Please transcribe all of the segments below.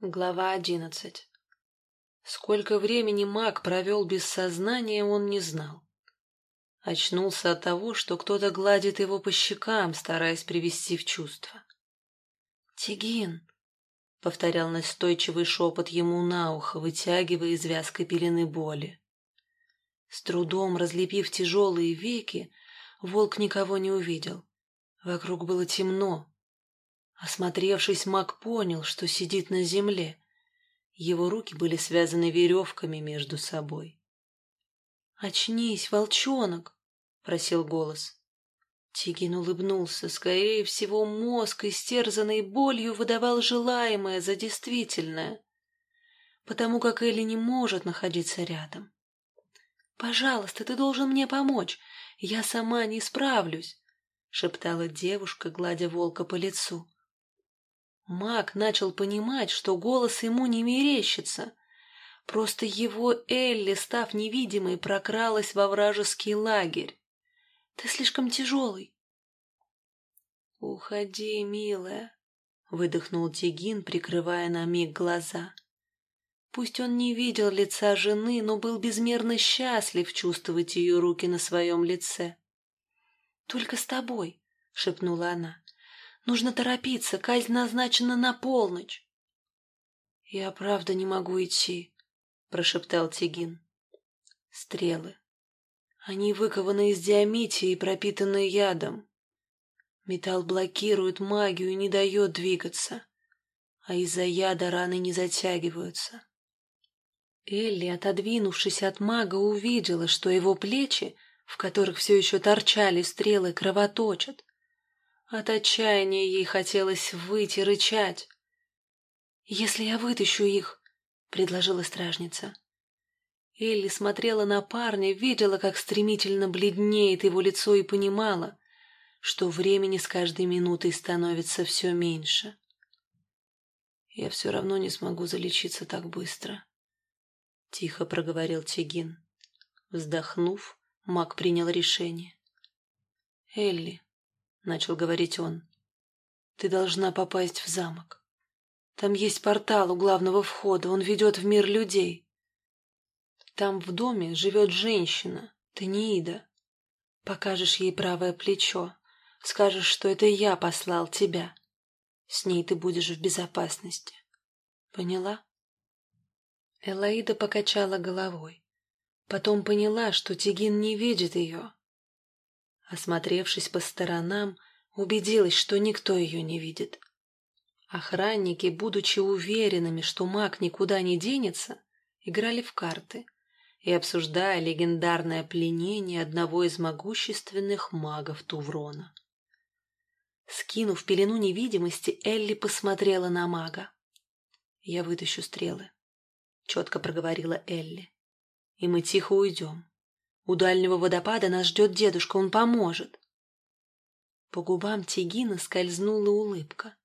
Глава одиннадцать Сколько времени маг провел без сознания, он не знал. Очнулся от того, что кто-то гладит его по щекам, стараясь привести в чувство. «Тигин!» — повторял настойчивый шепот ему на ухо, вытягивая из вязкой пелены боли. С трудом разлепив тяжелые веки, волк никого не увидел. Вокруг было темно, Осмотревшись, маг понял, что сидит на земле. Его руки были связаны веревками между собой. «Очнись, волчонок!» — просил голос. Тигин улыбнулся. Скорее всего, мозг, истерзанный болью, выдавал желаемое за действительное, потому как Элли не может находиться рядом. «Пожалуйста, ты должен мне помочь. Я сама не справлюсь», — шептала девушка, гладя волка по лицу. Маг начал понимать, что голос ему не мерещится. Просто его Элли, став невидимой, прокралась во вражеский лагерь. Ты слишком тяжелый. «Уходи, милая», — выдохнул Тигин, прикрывая на миг глаза. Пусть он не видел лица жены, но был безмерно счастлив чувствовать ее руки на своем лице. «Только с тобой», — шепнула она. Нужно торопиться, казнь назначена на полночь. — Я правда не могу идти, — прошептал Тигин. Стрелы. Они выкованы из диамития и пропитаны ядом. Металл блокирует магию и не дает двигаться, а из-за яда раны не затягиваются. Элли, отодвинувшись от мага, увидела, что его плечи, в которых все еще торчали стрелы, кровоточат. От отчаяния ей хотелось выйти, рычать. «Если я вытащу их», — предложила стражница. Элли смотрела на парня, видела, как стремительно бледнеет его лицо и понимала, что времени с каждой минутой становится все меньше. «Я все равно не смогу залечиться так быстро», — тихо проговорил Тигин. Вздохнув, маг принял решение. «Элли, начал говорить он. Ты должна попасть в замок. Там есть портал у главного входа, он ведет в мир людей. Там в доме живет женщина, Таниида. Покажешь ей правое плечо, скажешь, что это я послал тебя. С ней ты будешь в безопасности. Поняла? Элаида покачала головой. Потом поняла, что Тигин не видит ее, Осмотревшись по сторонам, убедилась, что никто ее не видит. Охранники, будучи уверенными, что маг никуда не денется, играли в карты и обсуждая легендарное пленение одного из могущественных магов Туврона. Скинув пелену невидимости, Элли посмотрела на мага. «Я вытащу стрелы», — четко проговорила Элли. «И мы тихо уйдем. У дальнего водопада нас ждет дедушка, он поможет. По губам Тигина скользнула улыбка.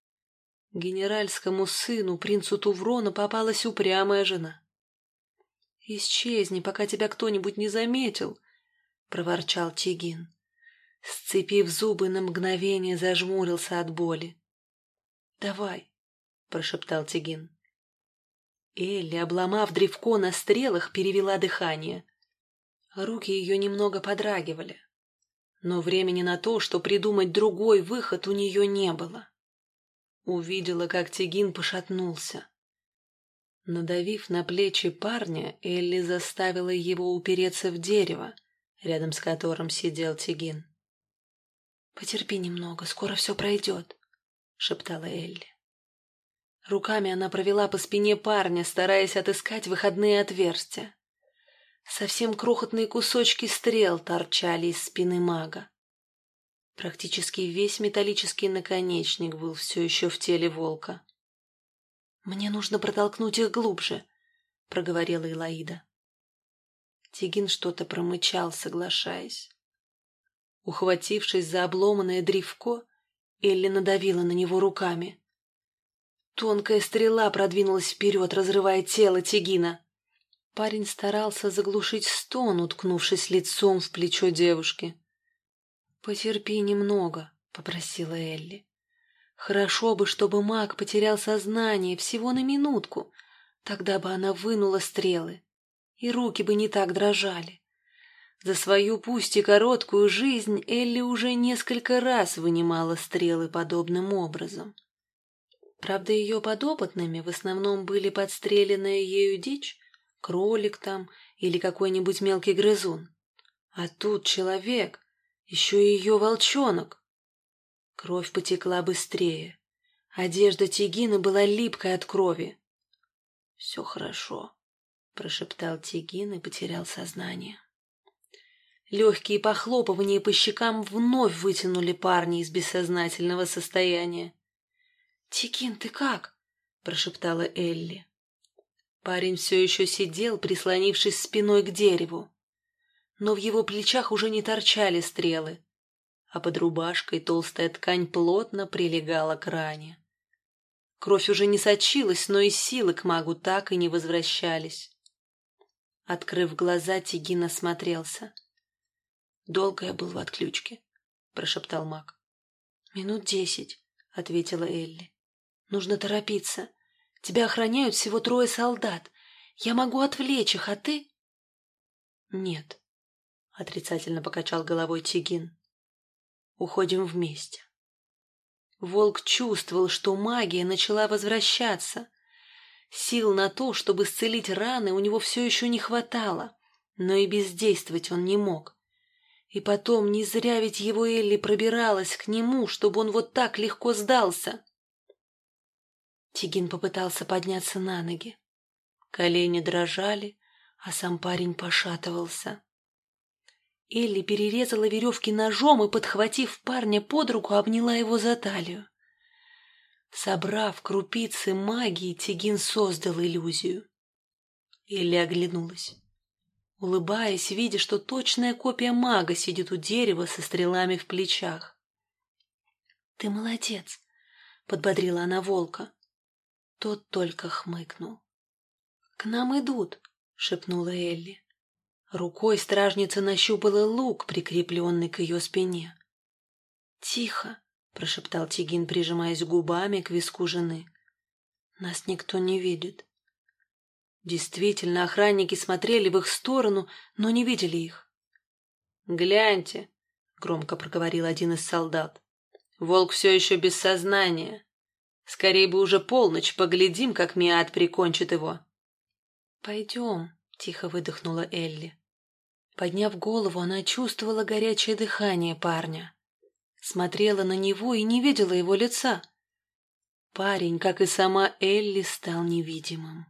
Генеральскому сыну, принцу Туврона, попалась упрямая жена. «Исчезни, пока тебя кто-нибудь не заметил», — проворчал Тигин. Сцепив зубы, на мгновение зажмурился от боли. «Давай», — прошептал Тигин. Элли, обломав древко на стрелах, перевела дыхание. Руки ее немного подрагивали. Но времени на то, что придумать другой выход у нее не было. Увидела, как Тигин пошатнулся. Надавив на плечи парня, Элли заставила его упереться в дерево, рядом с которым сидел Тигин. «Потерпи немного, скоро все пройдет», — шептала Элли. Руками она провела по спине парня, стараясь отыскать выходные отверстия. Совсем крохотные кусочки стрел торчали из спины мага. Практически весь металлический наконечник был все еще в теле волка. «Мне нужно протолкнуть их глубже», — проговорила Илаида. Тигин что-то промычал, соглашаясь. Ухватившись за обломанное древко, Элли надавила на него руками. Тонкая стрела продвинулась вперед, разрывая тело Тигина. Парень старался заглушить стон, уткнувшись лицом в плечо девушки. «Потерпи немного», — попросила Элли. Хорошо бы, чтобы маг потерял сознание всего на минутку. Тогда бы она вынула стрелы, и руки бы не так дрожали. За свою пусть и короткую жизнь Элли уже несколько раз вынимала стрелы подобным образом. Правда, ее подопытными в основном были подстреленная ею дичь, кролик там или какой-нибудь мелкий грызун. А тут человек, еще и ее волчонок. Кровь потекла быстрее. Одежда Тигина была липкой от крови. — Все хорошо, — прошептал Тигин и потерял сознание. Легкие похлопывания по щекам вновь вытянули парня из бессознательного состояния. «Тикин, ты как?» — прошептала Элли. Парень все еще сидел, прислонившись спиной к дереву. Но в его плечах уже не торчали стрелы, а под рубашкой толстая ткань плотно прилегала к ране. Кровь уже не сочилась, но и силы к магу так и не возвращались. Открыв глаза, Тигин осмотрелся. «Долго я был в отключке», — прошептал маг. «Минут десять», — ответила Элли. Нужно торопиться. Тебя охраняют всего трое солдат. Я могу отвлечь их, а ты...» «Нет», — отрицательно покачал головой Тигин. «Уходим вместе». Волк чувствовал, что магия начала возвращаться. Сил на то, чтобы исцелить раны, у него все еще не хватало, но и бездействовать он не мог. И потом, не зря ведь его Элли пробиралась к нему, чтобы он вот так легко сдался. Тигин попытался подняться на ноги. Колени дрожали, а сам парень пошатывался. Элли перерезала веревки ножом и, подхватив парня под руку, обняла его за талию. Собрав крупицы магии, Тигин создал иллюзию. Элли оглянулась. Улыбаясь, видя, что точная копия мага сидит у дерева со стрелами в плечах. — Ты молодец, — подбодрила она волка. Тот только хмыкнул. «К нам идут», — шепнула Элли. Рукой стражница нащупала лук, прикрепленный к ее спине. «Тихо», — прошептал Тигин, прижимаясь губами к виску жены. «Нас никто не видит». Действительно, охранники смотрели в их сторону, но не видели их. «Гляньте», — громко проговорил один из солдат. «Волк все еще без сознания. Скорее бы уже полночь, поглядим, как Миат прикончит его. «Пойдем», — тихо выдохнула Элли. Подняв голову, она чувствовала горячее дыхание парня. Смотрела на него и не видела его лица. Парень, как и сама Элли, стал невидимым.